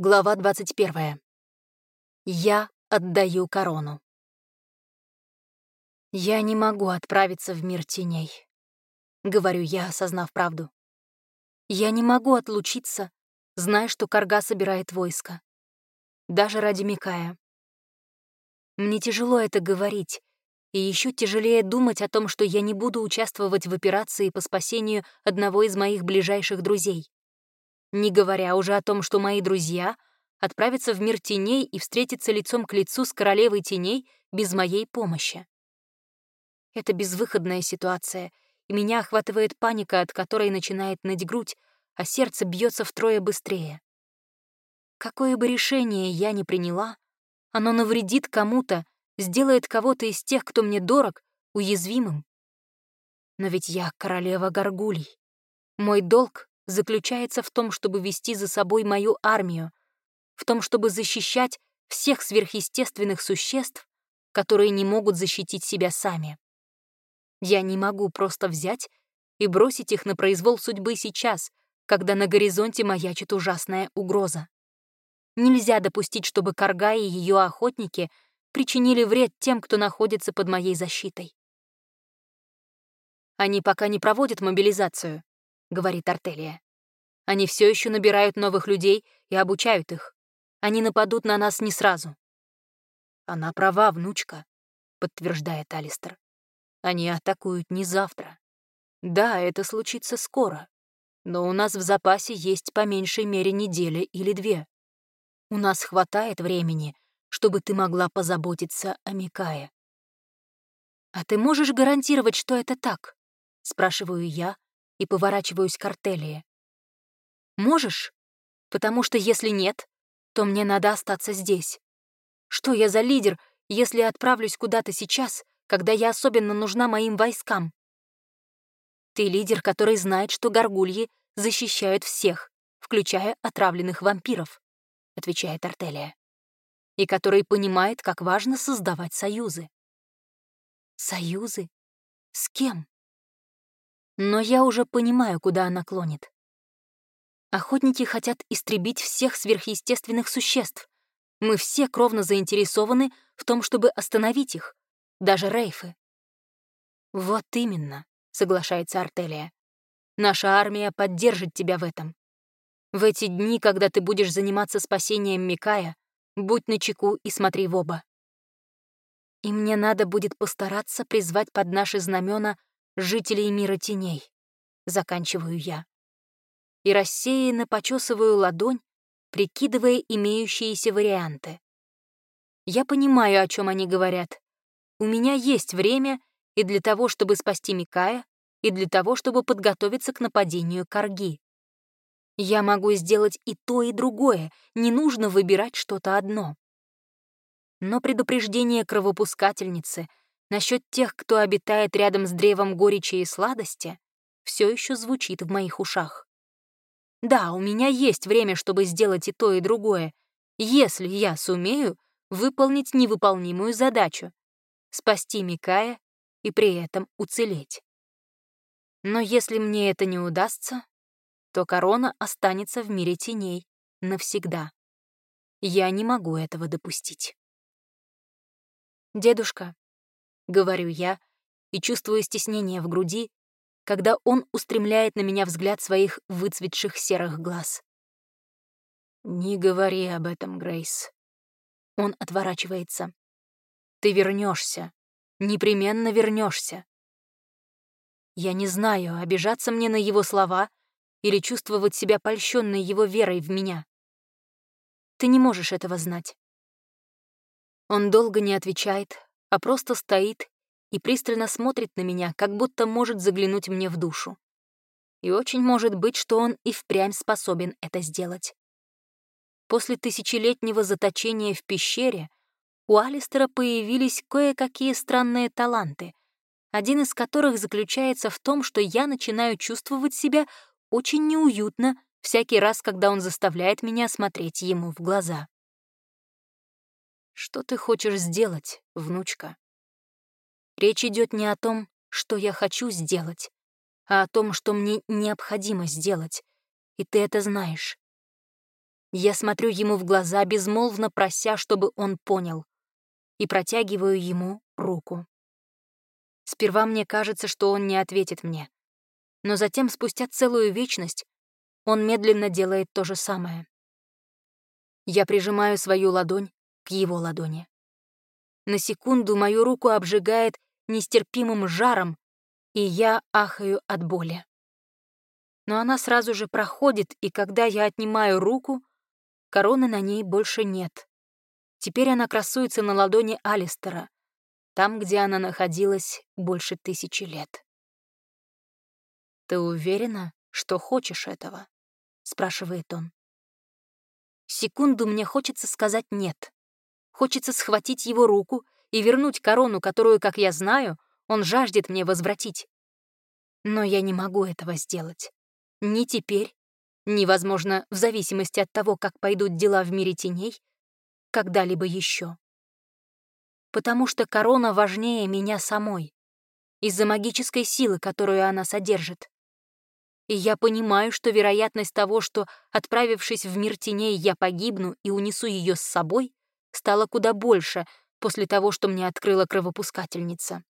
Глава 21. Я отдаю корону. «Я не могу отправиться в мир теней», — говорю я, осознав правду. «Я не могу отлучиться, зная, что Карга собирает войско. Даже ради Микая. Мне тяжело это говорить, и еще тяжелее думать о том, что я не буду участвовать в операции по спасению одного из моих ближайших друзей. Не говоря уже о том, что мои друзья отправятся в мир теней и встретятся лицом к лицу с королевой теней без моей помощи. Это безвыходная ситуация, и меня охватывает паника, от которой начинает ныть грудь, а сердце бьется втрое быстрее. Какое бы решение я ни приняла, оно навредит кому-то, сделает кого-то из тех, кто мне дорог, уязвимым. Но ведь я королева горгулей. Мой долг заключается в том, чтобы вести за собой мою армию, в том, чтобы защищать всех сверхъестественных существ, которые не могут защитить себя сами. Я не могу просто взять и бросить их на произвол судьбы сейчас, когда на горизонте маячит ужасная угроза. Нельзя допустить, чтобы Карга и ее охотники причинили вред тем, кто находится под моей защитой. Они пока не проводят мобилизацию, — говорит Артелия. «Они все еще набирают новых людей и обучают их. Они нападут на нас не сразу». «Она права, внучка», — подтверждает Алистер. «Они атакуют не завтра. Да, это случится скоро, но у нас в запасе есть по меньшей мере неделя или две. У нас хватает времени, чтобы ты могла позаботиться о Микае». «А ты можешь гарантировать, что это так?» — спрашиваю я, и поворачиваюсь к артелии. «Можешь? Потому что если нет, то мне надо остаться здесь. Что я за лидер, если отправлюсь куда-то сейчас, когда я особенно нужна моим войскам? Ты лидер, который знает, что горгульи защищают всех, включая отравленных вампиров, отвечает Артелия, и который понимает, как важно создавать союзы. Союзы? С кем? Но я уже понимаю, куда она клонит. Охотники хотят истребить всех сверхъестественных существ. Мы все кровно заинтересованы в том, чтобы остановить их, даже рейфы. «Вот именно», — соглашается Артелия. «Наша армия поддержит тебя в этом. В эти дни, когда ты будешь заниматься спасением Микая, будь начеку и смотри в оба. И мне надо будет постараться призвать под наши знамена жителей мира теней, заканчиваю я. И рассеянно почесываю ладонь, прикидывая имеющиеся варианты. Я понимаю, о чем они говорят. У меня есть время и для того, чтобы спасти Микая, и для того, чтобы подготовиться к нападению Карги. Я могу сделать и то, и другое, не нужно выбирать что-то одно. Но предупреждение кровопускательницы насчет тех, кто обитает рядом с древом горечи и сладости, все еще звучит в моих ушах. Да, у меня есть время, чтобы сделать и то, и другое, если я сумею выполнить невыполнимую задачу — спасти Микая и при этом уцелеть. Но если мне это не удастся, то корона останется в мире теней навсегда. Я не могу этого допустить. «Дедушка, — говорю я, и чувствую стеснение в груди, когда он устремляет на меня взгляд своих выцветших серых глаз. «Не говори об этом, Грейс». Он отворачивается. «Ты вернешься, непременно вернешься. Я не знаю, обижаться мне на его слова или чувствовать себя польщенной его верой в меня. Ты не можешь этого знать. Он долго не отвечает, а просто стоит и пристально смотрит на меня, как будто может заглянуть мне в душу. И очень может быть, что он и впрямь способен это сделать. После тысячелетнего заточения в пещере у Алистера появились кое-какие странные таланты, один из которых заключается в том, что я начинаю чувствовать себя очень неуютно всякий раз, когда он заставляет меня смотреть ему в глаза. Что ты хочешь сделать, внучка? Речь идет не о том, что я хочу сделать, а о том, что мне необходимо сделать, и ты это знаешь. Я смотрю ему в глаза, безмолвно прося, чтобы он понял, и протягиваю ему руку. Сперва мне кажется, что он не ответит мне, но затем, спустя целую вечность, он медленно делает то же самое. Я прижимаю свою ладонь к его ладони. На секунду мою руку обжигает нестерпимым жаром, и я ахаю от боли. Но она сразу же проходит, и когда я отнимаю руку, короны на ней больше нет. Теперь она красуется на ладони Алистера, там, где она находилась больше тысячи лет. «Ты уверена, что хочешь этого?» — спрашивает он. Секунду мне хочется сказать «нет». Хочется схватить его руку и вернуть корону, которую, как я знаю, он жаждет мне возвратить. Но я не могу этого сделать. Ни теперь, ни, возможно, в зависимости от того, как пойдут дела в мире теней, когда-либо еще. Потому что корона важнее меня самой, из-за магической силы, которую она содержит. И я понимаю, что вероятность того, что, отправившись в мир теней, я погибну и унесу ее с собой, стала куда больше после того, что мне открыла кровопускательница.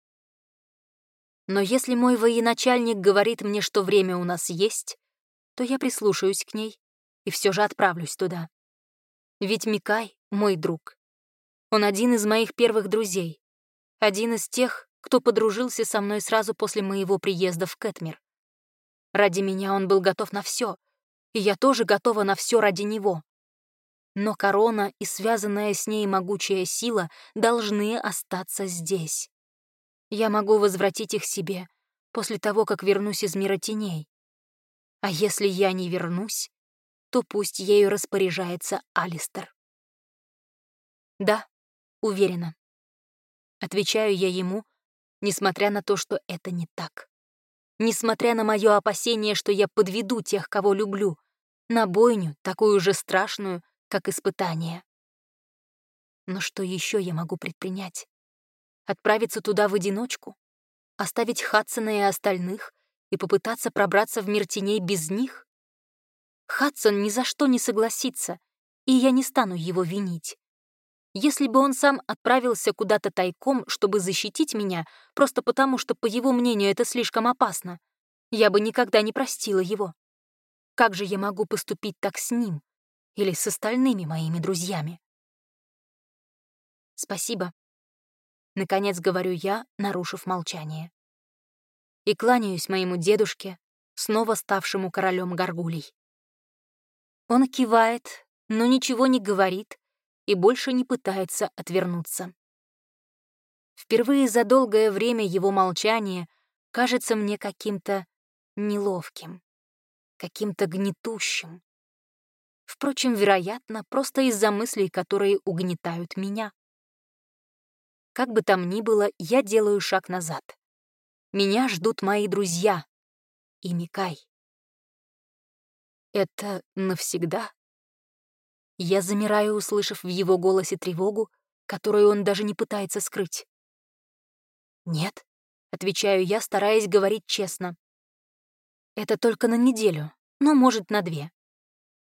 Но если мой военачальник говорит мне, что время у нас есть, то я прислушаюсь к ней и все же отправлюсь туда. Ведь Микай — мой друг. Он один из моих первых друзей, один из тех, кто подружился со мной сразу после моего приезда в Кэтмир. Ради меня он был готов на все, и я тоже готова на все ради него. Но корона и связанная с ней могучая сила должны остаться здесь. Я могу возвратить их себе после того, как вернусь из мира теней. А если я не вернусь, то пусть ею распоряжается Алистер. Да, уверена. Отвечаю я ему, несмотря на то, что это не так несмотря на мое опасение, что я подведу тех, кого люблю, на бойню, такую же страшную, как испытание. Но что еще я могу предпринять? Отправиться туда в одиночку? Оставить Хадсона и остальных и попытаться пробраться в мир теней без них? Хадсон ни за что не согласится, и я не стану его винить. Если бы он сам отправился куда-то тайком, чтобы защитить меня, просто потому, что, по его мнению, это слишком опасно, я бы никогда не простила его. Как же я могу поступить так с ним или с остальными моими друзьями? Спасибо. Наконец говорю я, нарушив молчание. И кланяюсь моему дедушке, снова ставшему королем горгулей. Он кивает, но ничего не говорит, и больше не пытается отвернуться. Впервые за долгое время его молчание кажется мне каким-то неловким, каким-то гнетущим. Впрочем, вероятно, просто из-за мыслей, которые угнетают меня. Как бы там ни было, я делаю шаг назад. Меня ждут мои друзья и Микай. Это навсегда? Я замираю, услышав в его голосе тревогу, которую он даже не пытается скрыть. «Нет», — отвечаю я, стараясь говорить честно. «Это только на неделю, но, может, на две.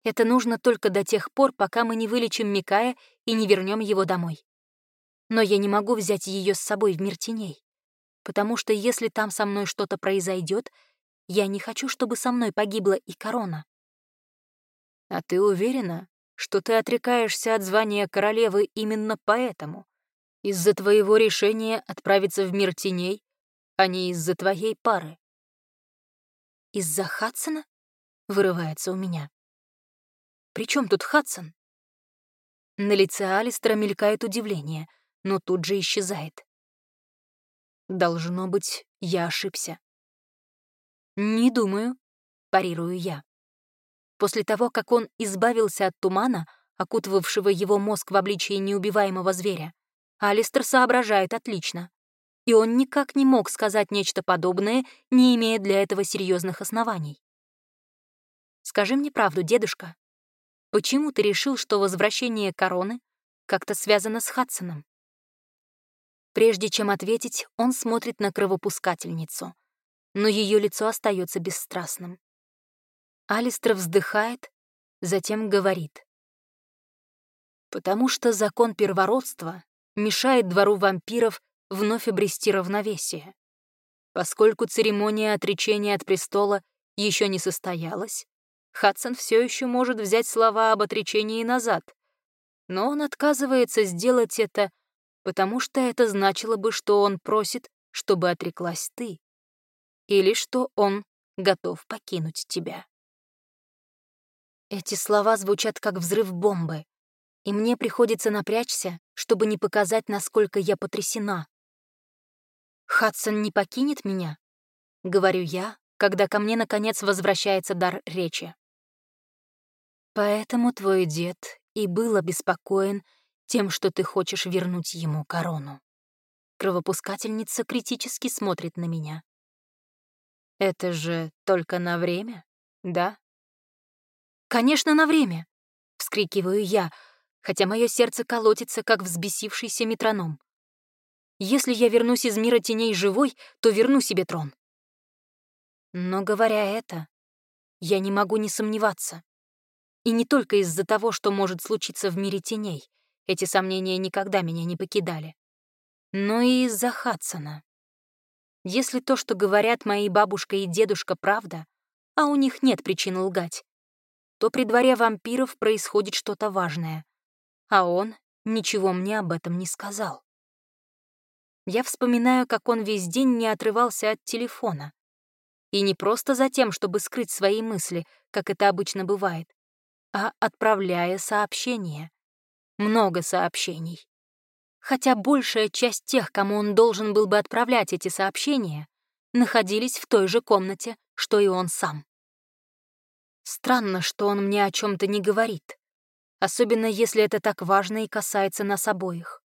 Это нужно только до тех пор, пока мы не вылечим Микая и не вернем его домой. Но я не могу взять ее с собой в мир теней, потому что если там со мной что-то произойдет, я не хочу, чтобы со мной погибла и корона». «А ты уверена, что ты отрекаешься от звания королевы именно поэтому, из-за твоего решения отправиться в мир теней, а не из-за твоей пары. «Из-за Хадсона?» — вырывается у меня. «При чем тут Хадсон?» На лице Алистера мелькает удивление, но тут же исчезает. «Должно быть, я ошибся». «Не думаю», — парирую я. После того, как он избавился от тумана, окутывавшего его мозг в обличии неубиваемого зверя, Алистер соображает отлично. И он никак не мог сказать нечто подобное, не имея для этого серьезных оснований. «Скажи мне правду, дедушка. Почему ты решил, что возвращение короны как-то связано с Хадсоном?» Прежде чем ответить, он смотрит на кровопускательницу, но ее лицо остается бесстрастным. Алистер вздыхает, затем говорит. Потому что закон первородства мешает двору вампиров вновь обрести равновесие. Поскольку церемония отречения от престола еще не состоялась, Хадсон все еще может взять слова об отречении назад, но он отказывается сделать это, потому что это значило бы, что он просит, чтобы отреклась ты, или что он готов покинуть тебя. Эти слова звучат как взрыв бомбы, и мне приходится напрячься, чтобы не показать, насколько я потрясена. «Хадсон не покинет меня?» — говорю я, когда ко мне, наконец, возвращается дар речи. «Поэтому твой дед и был обеспокоен тем, что ты хочешь вернуть ему корону». Кровопускательница критически смотрит на меня. «Это же только на время, да?» «Конечно, на время!» — вскрикиваю я, хотя мое сердце колотится, как взбесившийся метроном. Если я вернусь из мира теней живой, то верну себе трон. Но, говоря это, я не могу не сомневаться. И не только из-за того, что может случиться в мире теней. Эти сомнения никогда меня не покидали. Но и из-за Хадсона. Если то, что говорят мои бабушка и дедушка, правда, а у них нет причин лгать, то при дворе вампиров происходит что-то важное а он ничего мне об этом не сказал. Я вспоминаю, как он весь день не отрывался от телефона. И не просто за тем, чтобы скрыть свои мысли, как это обычно бывает, а отправляя сообщения. Много сообщений. Хотя большая часть тех, кому он должен был бы отправлять эти сообщения, находились в той же комнате, что и он сам. Странно, что он мне о чем то не говорит особенно если это так важно и касается нас обоих.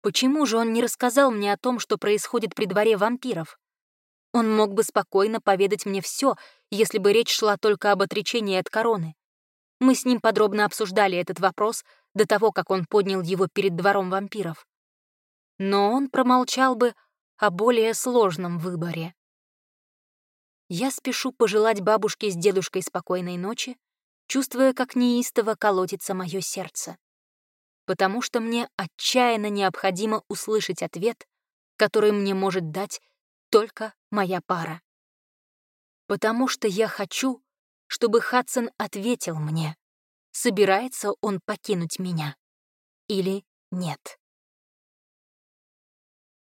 Почему же он не рассказал мне о том, что происходит при дворе вампиров? Он мог бы спокойно поведать мне все, если бы речь шла только об отречении от короны. Мы с ним подробно обсуждали этот вопрос до того, как он поднял его перед двором вампиров. Но он промолчал бы о более сложном выборе. Я спешу пожелать бабушке с дедушкой спокойной ночи, чувствуя, как неистово колотится мое сердце. Потому что мне отчаянно необходимо услышать ответ, который мне может дать только моя пара. Потому что я хочу, чтобы Хадсон ответил мне, собирается он покинуть меня или нет.